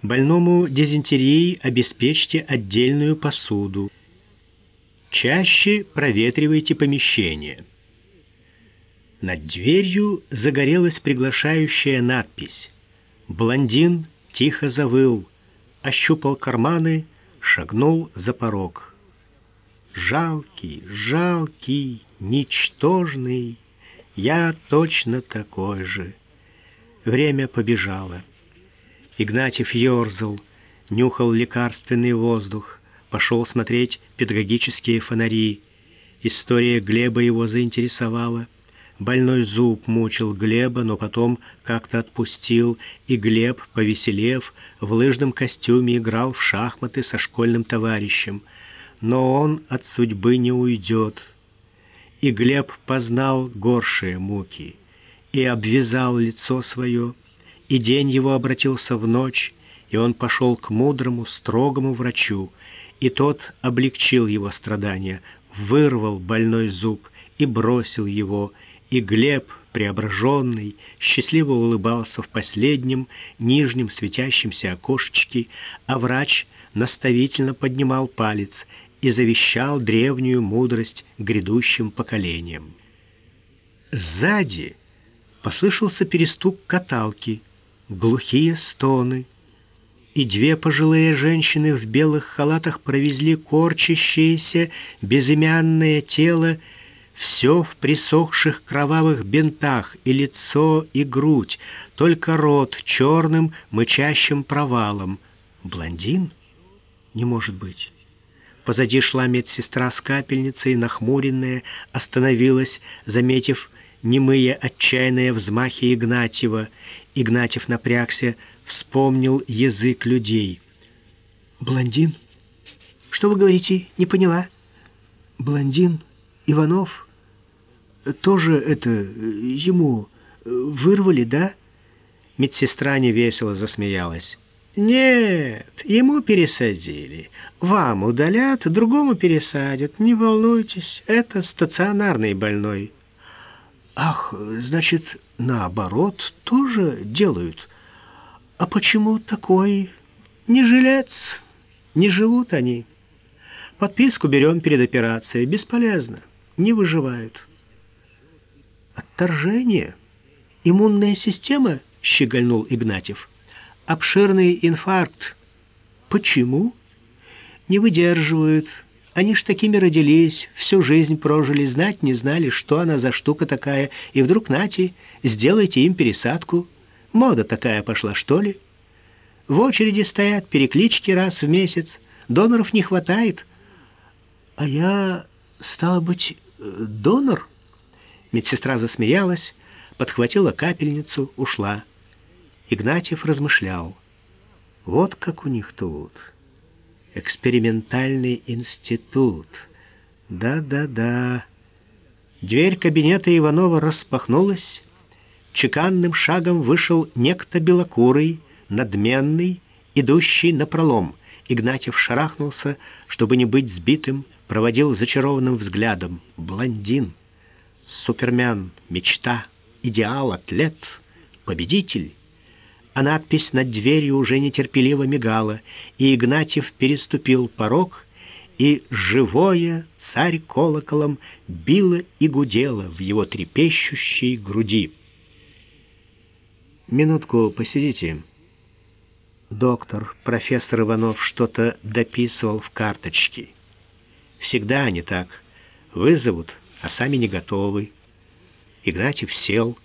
Больному дизентерией обеспечьте отдельную посуду. Чаще проветривайте помещение. Над дверью загорелась приглашающая надпись. Блондин тихо завыл, ощупал карманы, шагнул за порог. Жалкий, жалкий, ничтожный, я точно такой же. Время побежало. Игнатьев ерзал, нюхал лекарственный воздух, пошел смотреть педагогические фонари. История Глеба его заинтересовала. Больной зуб мучил Глеба, но потом как-то отпустил, и Глеб, повеселев, в лыжном костюме играл в шахматы со школьным товарищем. Но он от судьбы не уйдет. И Глеб познал горшие муки и обвязал лицо свое, и день его обратился в ночь, и он пошел к мудрому, строгому врачу, и тот облегчил его страдания, вырвал больной зуб и бросил его, и Глеб, преображенный, счастливо улыбался в последнем нижнем светящемся окошечке, а врач наставительно поднимал палец и завещал древнюю мудрость грядущим поколениям. Сзади послышался перестук каталки, глухие стоны, и две пожилые женщины в белых халатах провезли корчащееся безымянное тело, все в присохших кровавых бинтах, и лицо, и грудь, только рот черным мычащим провалом. Блондин? Не может быть. Позади шла медсестра с капельницей, нахмуренная, остановилась, заметив немые отчаянные взмахи Игнатьева. Игнатьев напрягся, вспомнил язык людей. «Блондин? Что вы говорите? Не поняла». «Блондин? Иванов? Тоже это... ему вырвали, да?» Медсестра невесело засмеялась. «Нет, ему пересадили. Вам удалят, другому пересадят. Не волнуйтесь, это стационарный больной». Ах, значит, наоборот тоже делают. А почему такой? Не жилец, не живут они. Подписку берем перед операцией. Бесполезно. Не выживают. Отторжение? Иммунная система? Щегольнул Игнатьев. Обширный инфаркт. Почему? Не выдерживают они ж такими родились, всю жизнь прожили, знать не знали, что она за штука такая, и вдруг нате, сделайте им пересадку. Мода такая пошла, что ли? В очереди стоят переклички раз в месяц, доноров не хватает. А я, стало быть, донор? Медсестра засмеялась, подхватила капельницу, ушла. Игнатьев размышлял. Вот как у них тут экспериментальный институт. Да-да-да. Дверь кабинета Иванова распахнулась. Чеканным шагом вышел некто белокурый, надменный, идущий на пролом. Игнатьев шарахнулся, чтобы не быть сбитым, проводил зачарованным взглядом. Блондин, супермен, мечта, идеал, атлет, победитель а надпись над дверью уже нетерпеливо мигала, и Игнатьев переступил порог, и живое царь колоколом било и гудело в его трепещущей груди. «Минутку посидите». Доктор, профессор Иванов что-то дописывал в карточке. Всегда они так. Вызовут, а сами не готовы. Игнатьев сел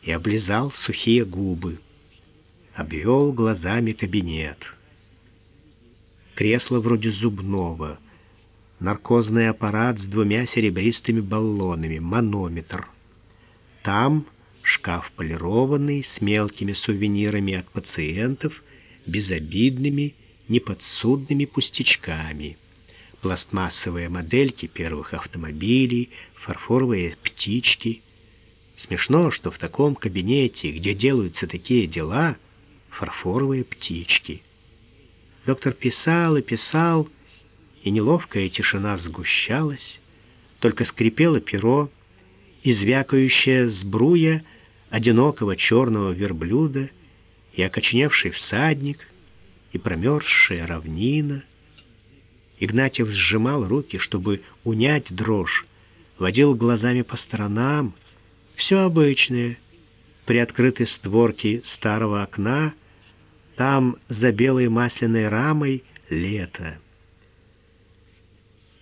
и облизал сухие губы обвел глазами кабинет. Кресло вроде зубного, наркозный аппарат с двумя серебристыми баллонами, манометр. Там шкаф полированный, с мелкими сувенирами от пациентов, безобидными, неподсудными пустячками. пластмассовые модельки первых автомобилей, фарфоровые птички. Смешно, что в таком кабинете, где делаются такие дела, фарфоровые птички. Доктор писал и писал, и неловкая тишина сгущалась, только скрипело перо, и звякающая сбруя одинокого черного верблюда, и окочневший всадник, и промерзшая равнина. Игнатьев сжимал руки, чтобы унять дрожь, водил глазами по сторонам. Все обычное. Приоткрыты створки старого окна, там за белой масляной рамой лето.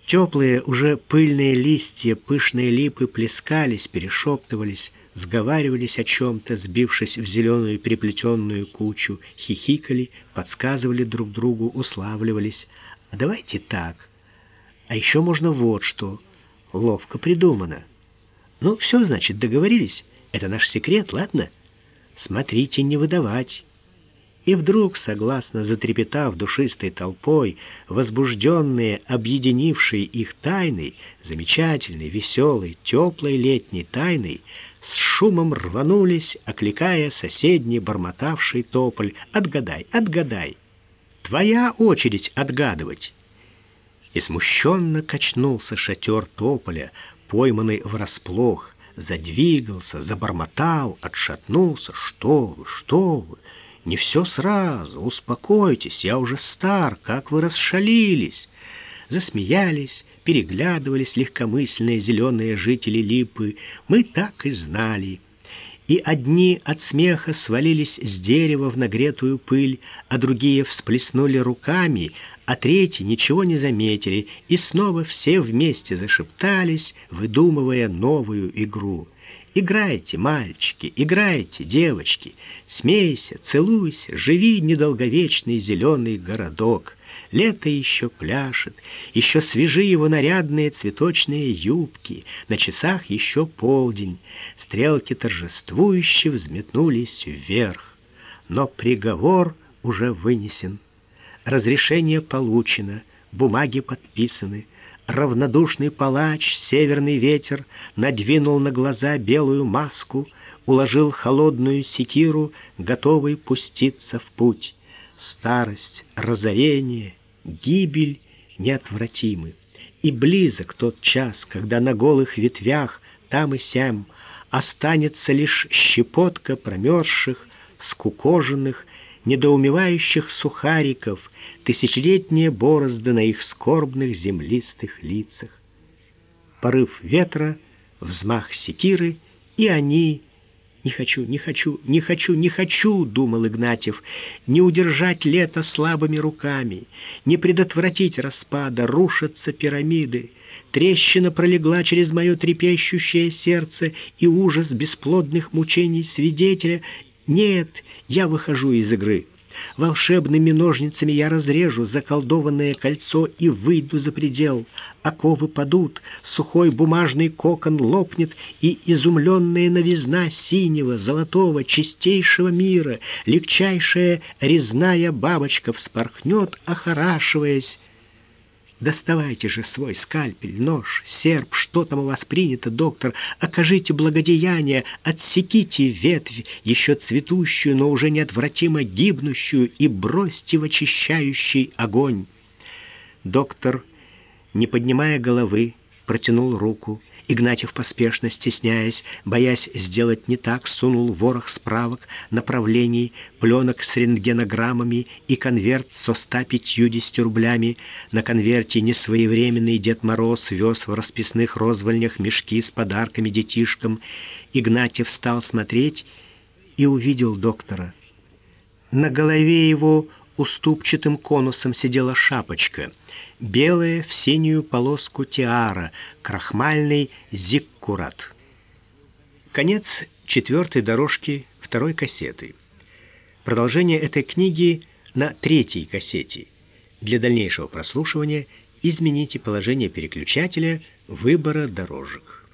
Теплые, уже пыльные листья, пышные липы плескались, перешептывались, сговаривались о чем-то, сбившись в зеленую переплетенную кучу, хихикали, подсказывали друг другу, уславливались. «А давайте так. А еще можно вот что. Ловко придумано. Ну, все, значит, договорились. Это наш секрет, ладно? Смотрите, не выдавать». И вдруг, согласно затрепетав душистой толпой, возбужденные, объединившие их тайной, замечательной, веселой, теплой летней тайной, с шумом рванулись, окликая соседний бормотавший тополь. «Отгадай, отгадай! Твоя очередь отгадывать!» И смущенно качнулся шатер тополя, пойманный врасплох, задвигался, забормотал, отшатнулся. «Что вы, что вы!» Не все сразу, успокойтесь, я уже стар, как вы расшалились. Засмеялись, переглядывались легкомысленные зеленые жители Липы. Мы так и знали. И одни от смеха свалились с дерева в нагретую пыль, а другие всплеснули руками, а третьи ничего не заметили, и снова все вместе зашептались, выдумывая новую игру. Играйте, мальчики, играйте, девочки, смейся, целуйся, живи недолговечный зеленый городок. Лето еще пляшет, еще свежи его нарядные цветочные юбки, на часах еще полдень. Стрелки торжествующе взметнулись вверх. Но приговор уже вынесен. Разрешение получено, бумаги подписаны, равнодушный палач, северный ветер, надвинул на глаза белую маску, уложил холодную секиру, готовый пуститься в путь. Старость, разорение, гибель неотвратимы. И близок тот час, когда на голых ветвях там и сям останется лишь щепотка промерзших, скукоженных, недоумевающих сухариков, тысячелетние борозды на их скорбных землистых лицах. Порыв ветра, взмах секиры, и они... «Не хочу, не хочу, не хочу, не хочу», — думал Игнатьев, «не удержать лето слабыми руками, не предотвратить распада, рушатся пирамиды. Трещина пролегла через мое трепещущее сердце, и ужас бесплодных мучений свидетеля, нет, я выхожу из игры. Волшебными ножницами я разрежу заколдованное кольцо и выйду за предел. Оковы падут, сухой бумажный кокон лопнет, и изумленная новизна синего, золотого, чистейшего мира, легчайшая резная бабочка вспорхнет, охорашиваясь Доставайте же свой скальпель, нож, серп, что там у вас принято, доктор. Окажите благодеяние, отсеките ветвь, еще цветущую, но уже неотвратимо гибнущую, и бросьте в очищающий огонь. Доктор, не поднимая головы, протянул руку. Игнатьев поспешно, стесняясь, боясь сделать не так, сунул ворох справок, направлений, пленок с рентгенограммами и конверт со 150 рублями. На конверте несвоевременный Дед Мороз вез в расписных розвольнях мешки с подарками детишкам. Игнатьев стал смотреть и увидел доктора. На голове его уступчатым конусом сидела шапочка, белая в синюю полоску тиара, крахмальный зиккурат. Конец четвертой дорожки второй кассеты. Продолжение этой книги на третьей кассете. Для дальнейшего прослушивания измените положение переключателя выбора дорожек.